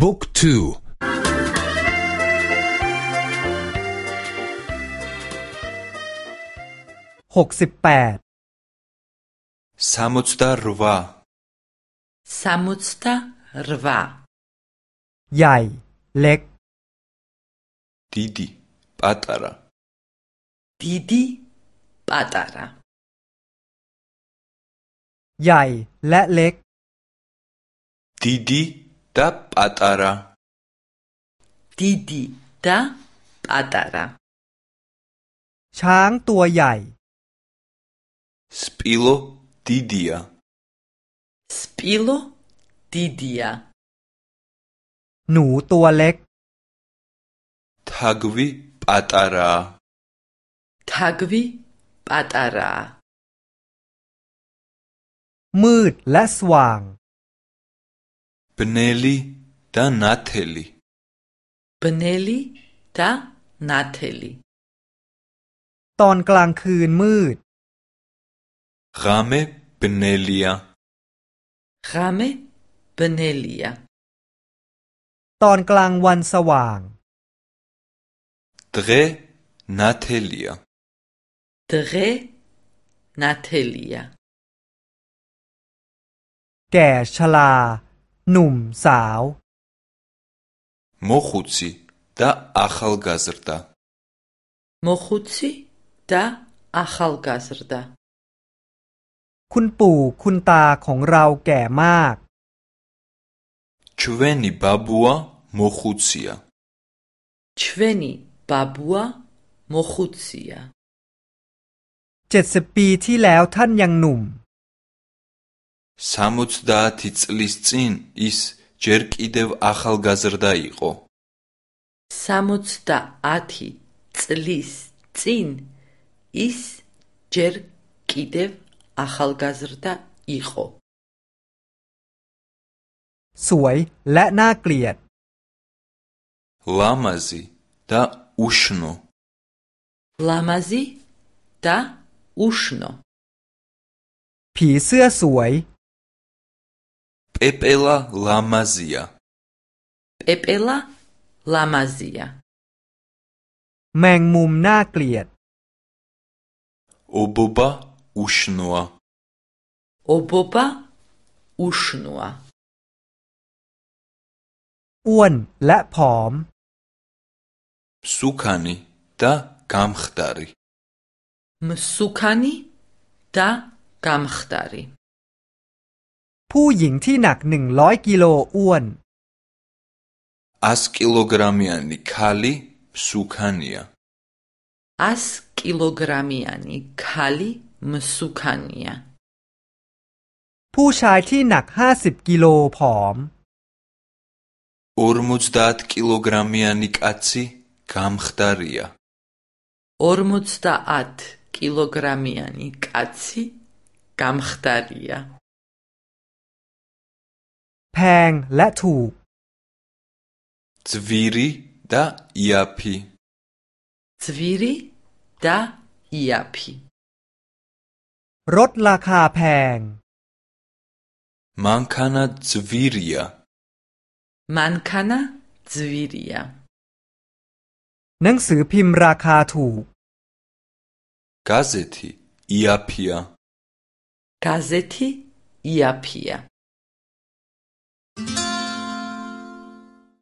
บุ๊กทูหกสิบแปดสามุตตรวาสามุตตรวาใหญ่ เล็กดีดีปาตาระดีดีปาตาระใหญ่และเล็กดีดี და პ ა ტ ა რ ิด ი დ ი და პატარა ช้างตัวใหญ่ สปิโลดิดเดียสปิโลดิดเดียหนูตัวเล็ก ทากวิปาตารา ทากวิปาตารา มืดและสว่าง ბნელი და ნათელი ბ ნ ე ลีตานาเทลีตอนกลางคืนมืด ღამე ბნელია ღ ა მ เ ბ ნ ე ลีย ตอนกลางวันสว่าง დღე ნ ა თ ลียเ დღე ნათელია แก่ชราหนุ่มสาวโมูคุซิตาอาคัลกาซร์ตาโมูคุซิตาอาคัลกาซร์ตาคุณปู่คุณตาของเราแก่มากชเวนีบาบัวโมูคุซียชเวนีบาบัวโมูคุซียเจ็ดสิบปีที่แล้วท่านยังหนุ่ม60 წლის წინ ის ჯერ კიდევ ახალგაზრდა იყო. 60 წლის წინ ის ჯერ კიდევ ახალგაზრდა იყო. სუაი და ნაკლიეთ. ლამაზი და უშნო. ლამაზი და უშნო. ფისია სუაი პეპელა ლამაზია პეპელა ლამაზია მენგმუმ ნაკლიეთ ობობა უშნოა ობობა უშნოა უან ლა ფორმ მსუკანი და გამხდარი მსუკანი და გამხდარი ผู้หญิงที่หนัก100กิโลอ้วน10กิโลกรัมยานิคาลิมสุขานิยา10กิโลกรัมยานิคาลิมสุขานิยาผู้ชายที่หนัก50กิโลผอม50กิโลกรัมยานิกาซิกัมขดาริยา50กิโลกรัมยานิกาซิกัมขดาริยาแพงและถูกทวีรีดาอิอาพีทวีรีดาอิอาพีรถราคาแพงมันคานาทวีริยามันคานาทวีริยาหนังสือพิมพ์ราคาถูกกาเซติอิอาพีากาเซติอิอาพีา